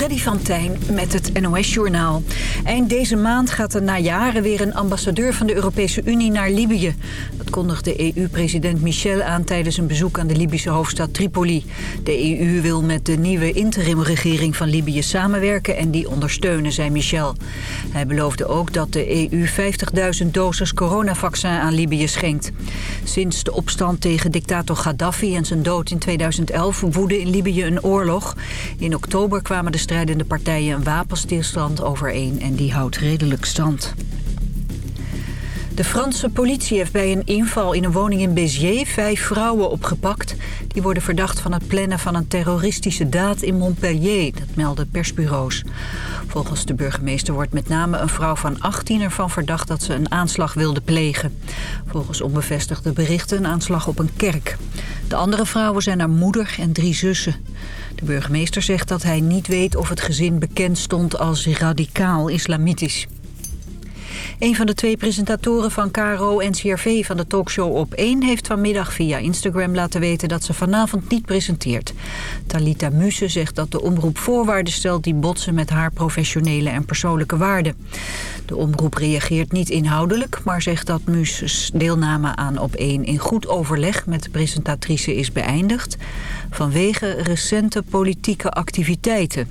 Freddy van Tijn met het NOS-journaal. Eind deze maand gaat er na jaren weer een ambassadeur van de Europese Unie naar Libië. Dat kondigde EU-president Michel aan tijdens een bezoek aan de Libische hoofdstad Tripoli. De EU wil met de nieuwe interimregering van Libië samenwerken en die ondersteunen, zei Michel. Hij beloofde ook dat de EU 50.000 doses coronavaccin aan Libië schenkt. Sinds de opstand tegen dictator Gaddafi en zijn dood in 2011 woedde in Libië een oorlog. In oktober kwamen de strijdende partijen een wapenstilstand overeen en die houdt redelijk stand. De Franse politie heeft bij een inval in een woning in Béziers vijf vrouwen opgepakt. Die worden verdacht van het plannen van een terroristische daad in Montpellier, dat melden persbureaus. Volgens de burgemeester wordt met name een vrouw van 18 ervan verdacht dat ze een aanslag wilde plegen. Volgens onbevestigde berichten een aanslag op een kerk. De andere vrouwen zijn haar moeder en drie zussen. De burgemeester zegt dat hij niet weet of het gezin bekend stond als radicaal islamitisch. Een van de twee presentatoren van KRO en CRV van de talkshow Op 1... heeft vanmiddag via Instagram laten weten dat ze vanavond niet presenteert. Talita Muse zegt dat de omroep voorwaarden stelt... die botsen met haar professionele en persoonlijke waarden. De omroep reageert niet inhoudelijk... maar zegt dat Muses deelname aan Op 1 in goed overleg met de presentatrice is beëindigd... vanwege recente politieke activiteiten.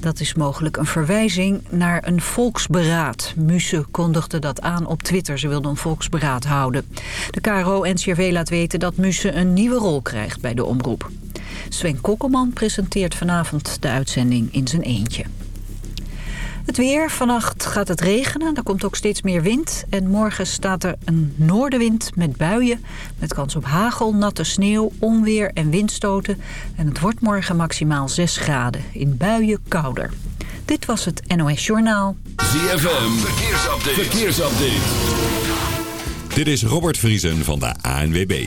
Dat is mogelijk een verwijzing naar een volksberaad. Muse kondigde dat aan op Twitter. Ze wilde een volksberaad houden. De KRO-NCRV laat weten dat Muse een nieuwe rol krijgt bij de omroep. Sven Kokkelman presenteert vanavond de uitzending in zijn eentje. Het weer. Vannacht gaat het regenen. Er komt ook steeds meer wind. En morgen staat er een noordenwind met buien. Met kans op hagel, natte sneeuw, onweer en windstoten. En het wordt morgen maximaal 6 graden. In buien kouder. Dit was het NOS Journaal. ZFM. Verkeersupdate. Verkeersupdate. Dit is Robert Vriesen van de ANWB.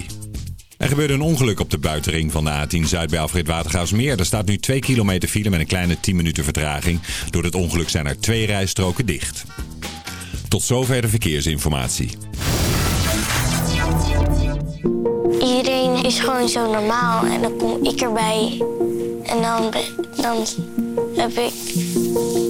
Er gebeurde een ongeluk op de buitenring van de A10 Zuid bij Alfred Watergaasmeer. Er staat nu 2 kilometer file met een kleine 10 minuten vertraging. Door het ongeluk zijn er twee rijstroken dicht. Tot zover de verkeersinformatie. Iedereen is gewoon zo normaal en dan kom ik erbij. En dan, dan heb ik...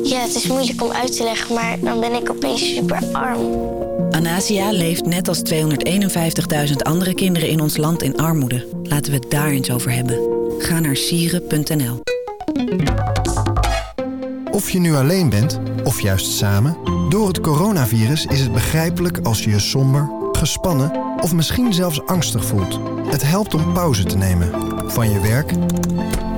Ja, het is moeilijk om uit te leggen, maar dan ben ik opeens super arm. Anasia leeft net als 251.000 andere kinderen in ons land in armoede. Laten we het daar eens over hebben. Ga naar sieren.nl Of je nu alleen bent, of juist samen... door het coronavirus is het begrijpelijk als je je somber, gespannen... of misschien zelfs angstig voelt. Het helpt om pauze te nemen. Van je werk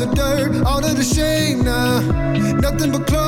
Of the dirt, all of the shame now. Nothing but closed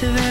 To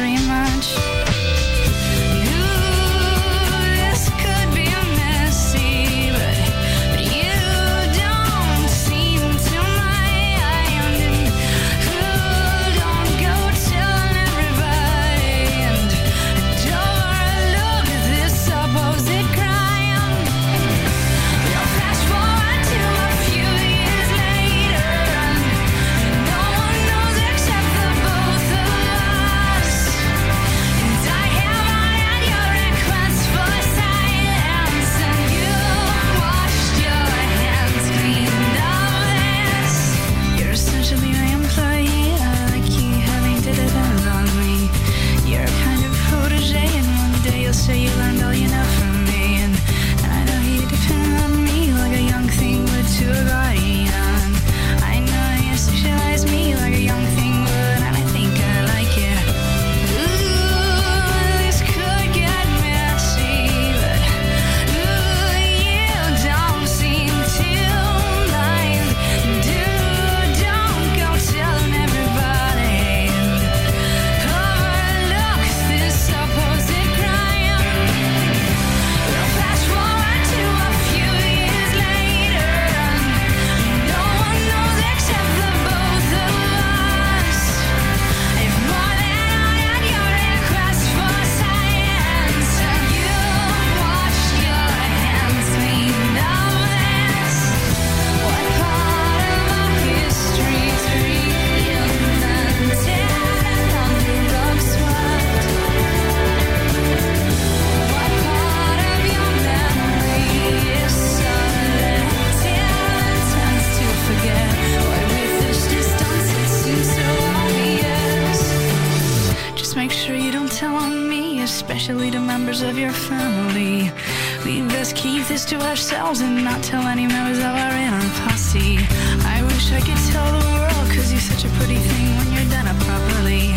to ourselves and not tell any members of our inner posse. I wish I could tell the world, cause you're such a pretty thing when you're done up properly.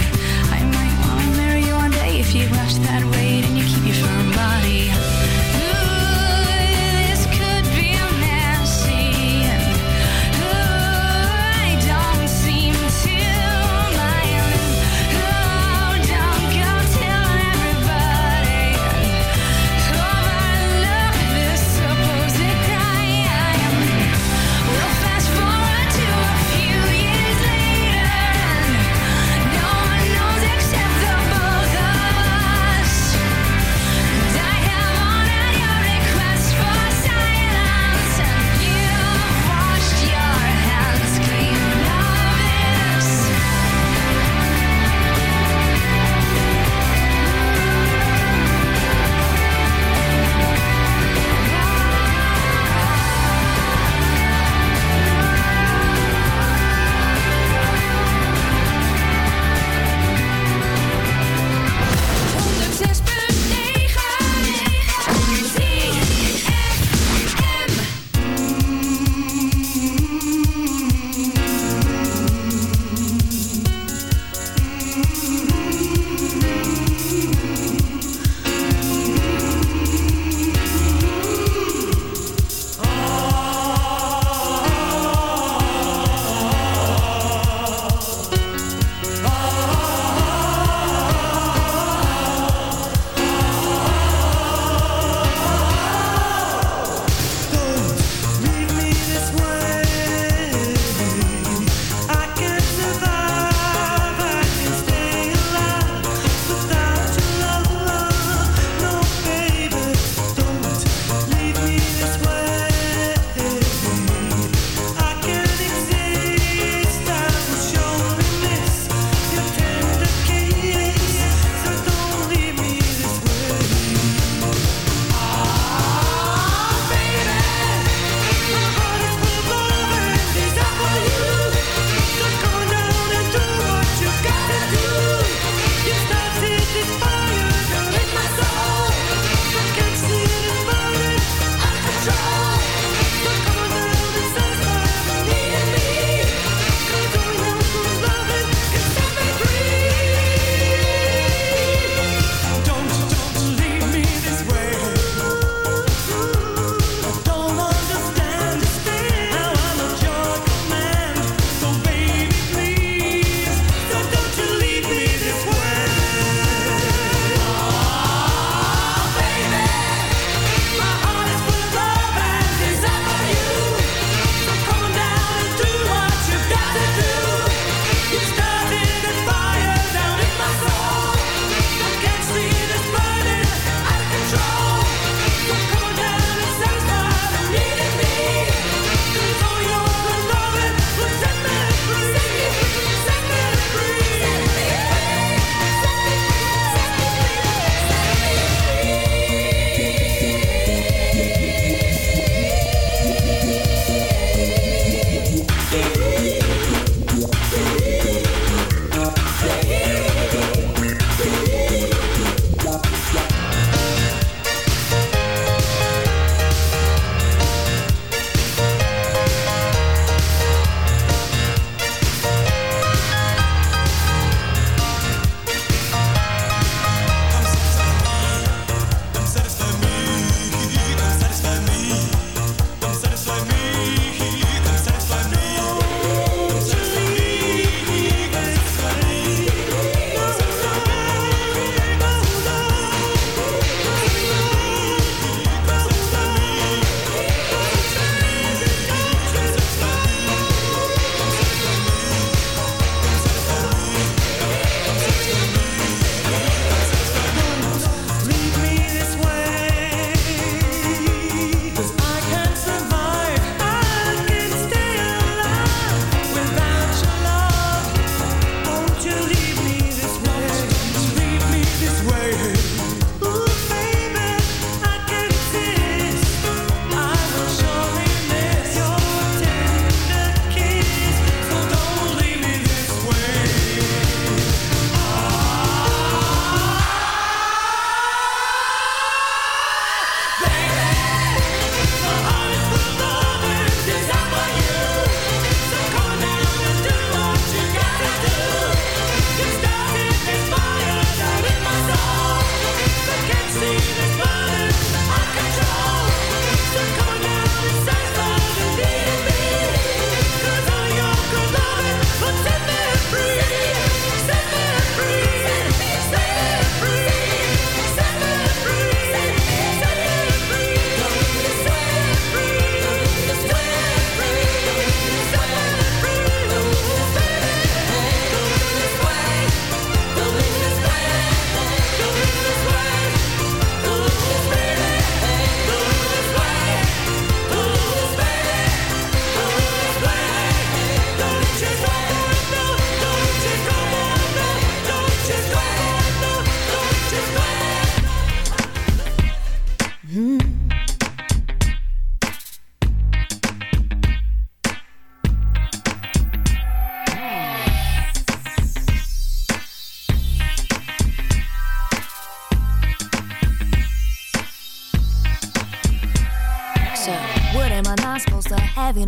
I might wanna marry you one day if you rush that weight and you keep your firm body.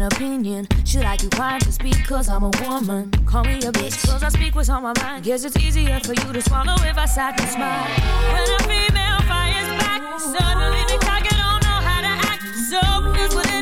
An opinion? Should I keep quiet just because I'm a woman? Call me a bitch, cause I speak what's on my mind. Guess it's easier for you to swallow if I sat and smile. When a female fires back, suddenly they talk, don't know how to act. So, here's what any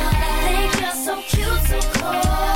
Hold you so cold.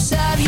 sad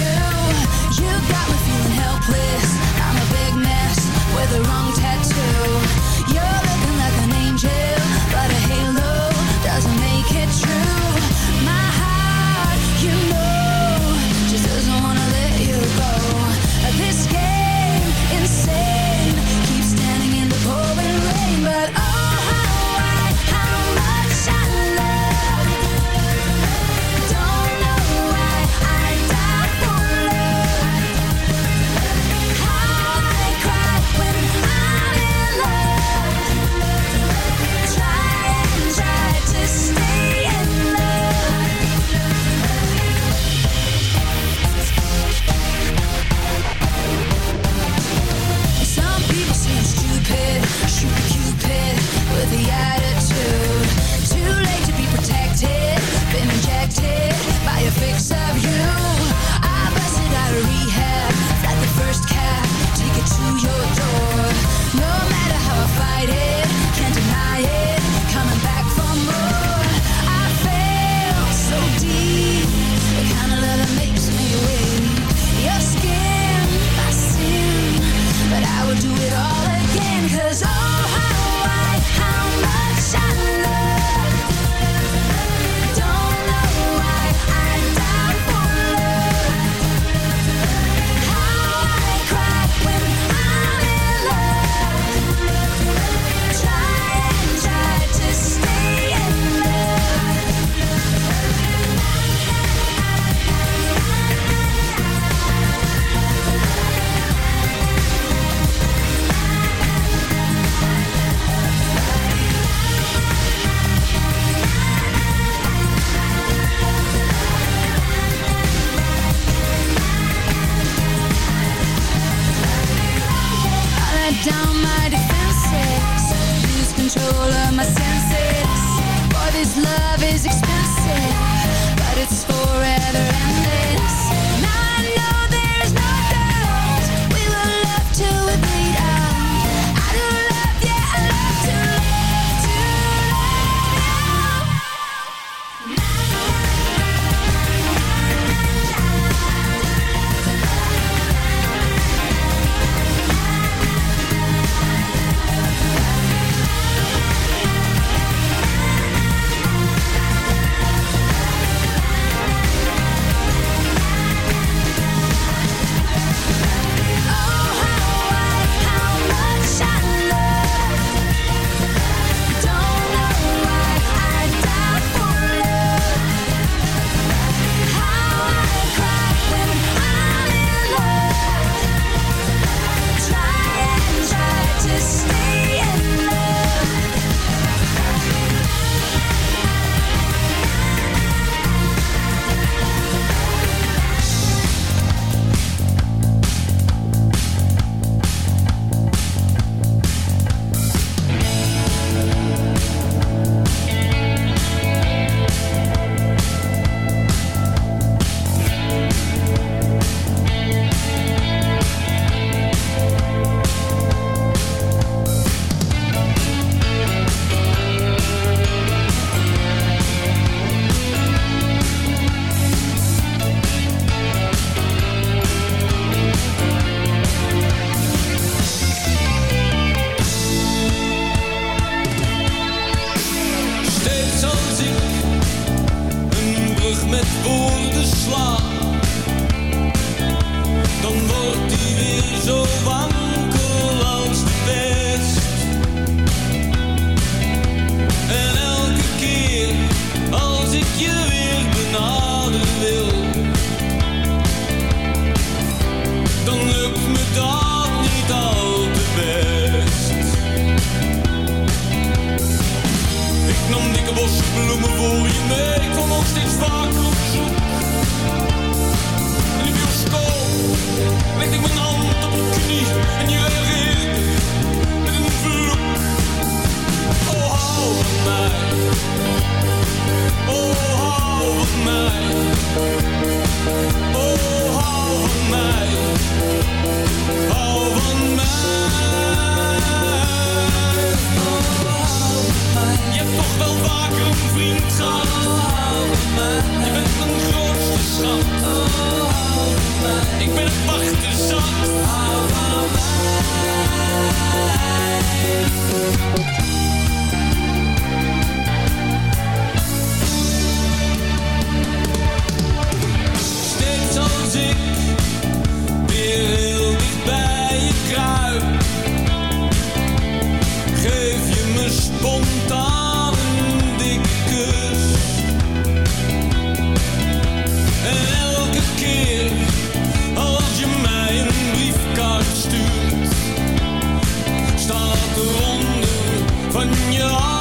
your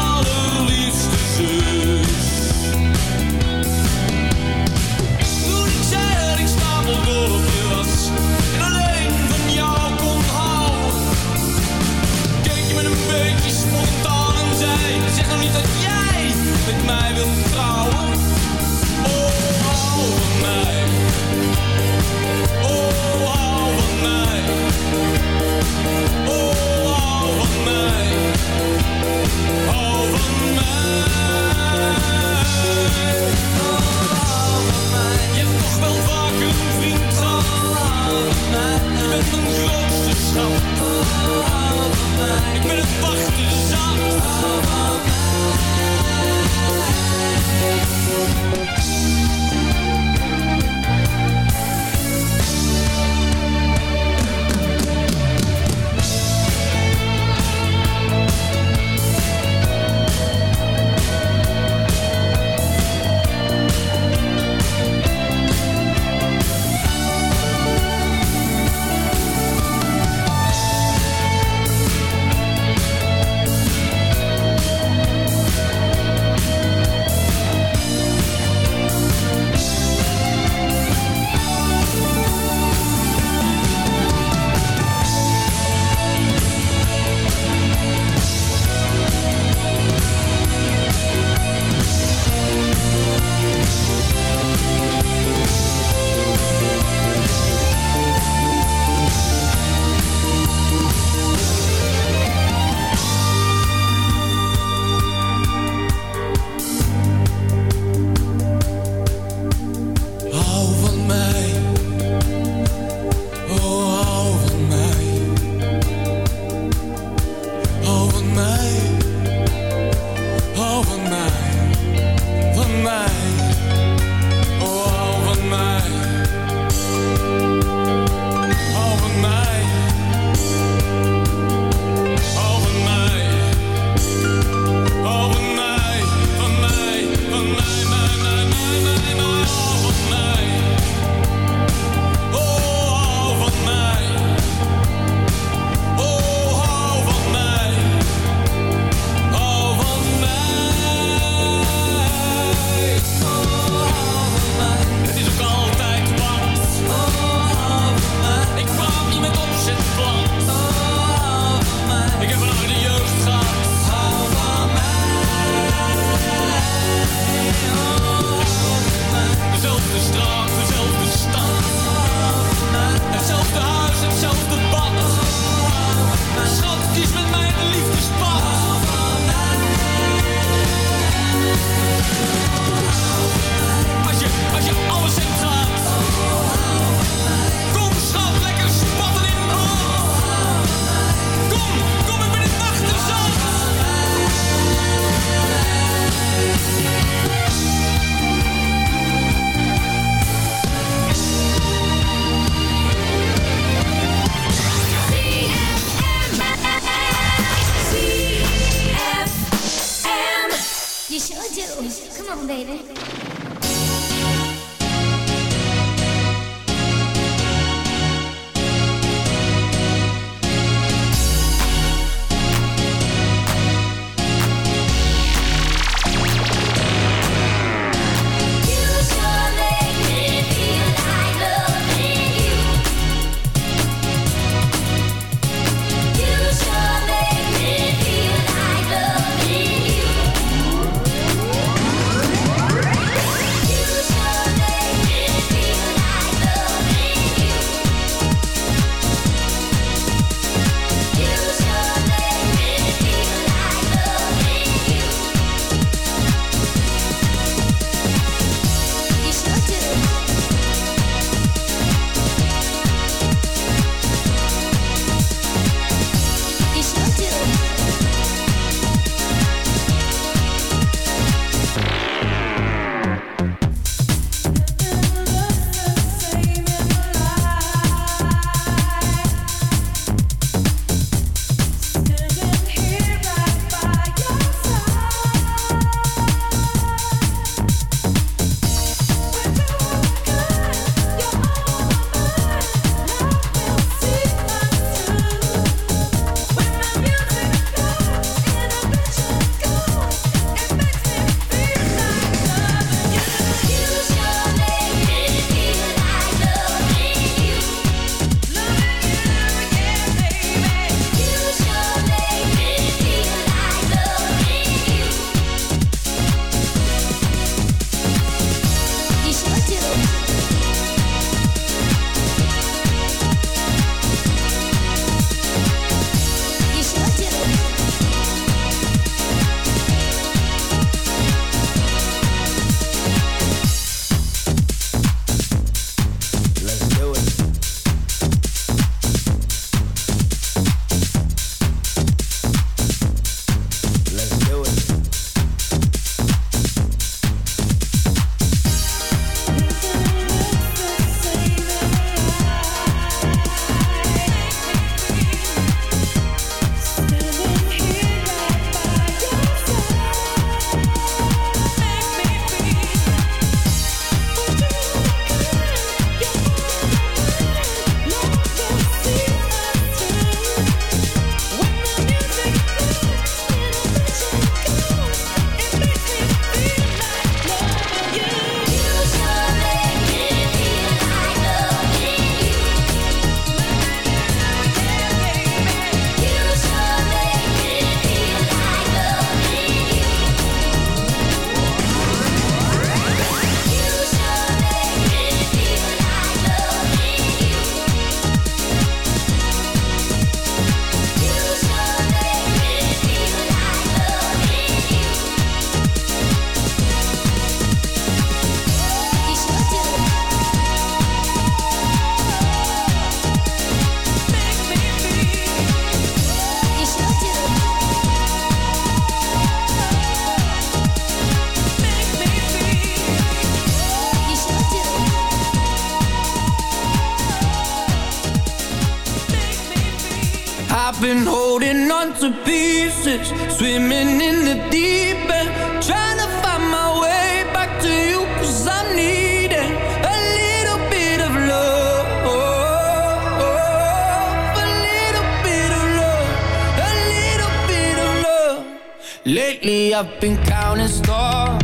Lately I've been counting stars,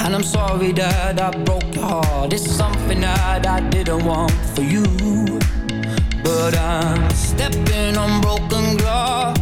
and I'm sorry that I broke your heart. It's something that I didn't want for you. But I'm stepping on broken glass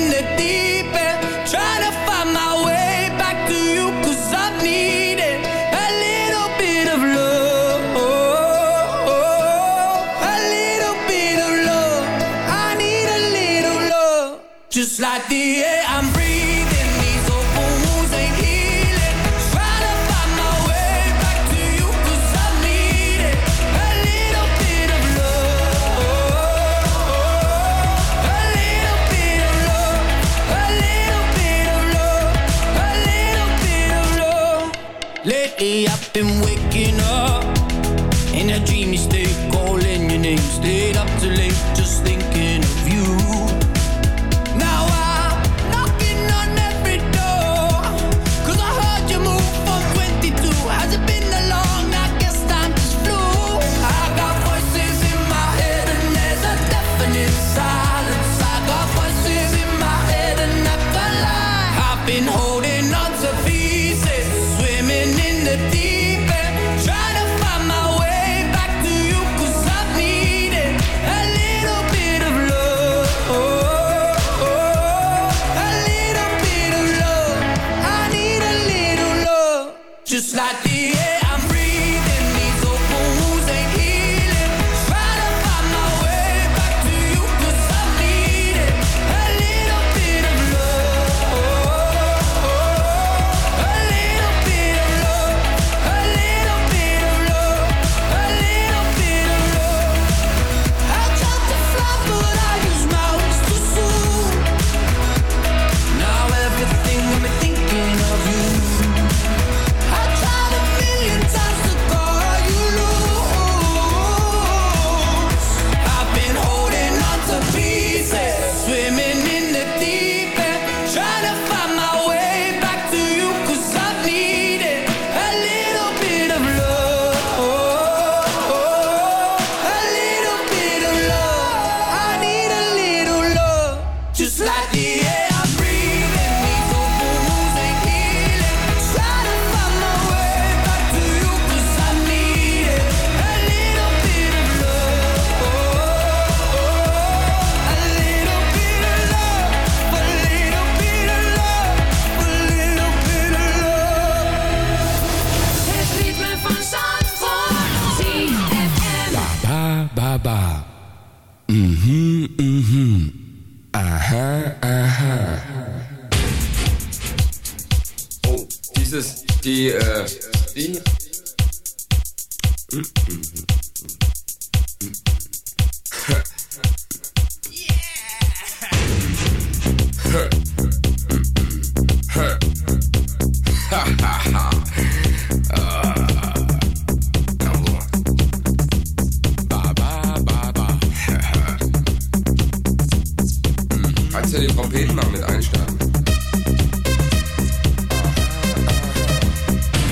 mit einstarten.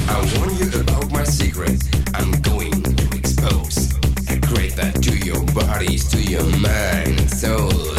I warn you about my secret. I'm going to expose. I crave that to your bodies, to your mind, soul.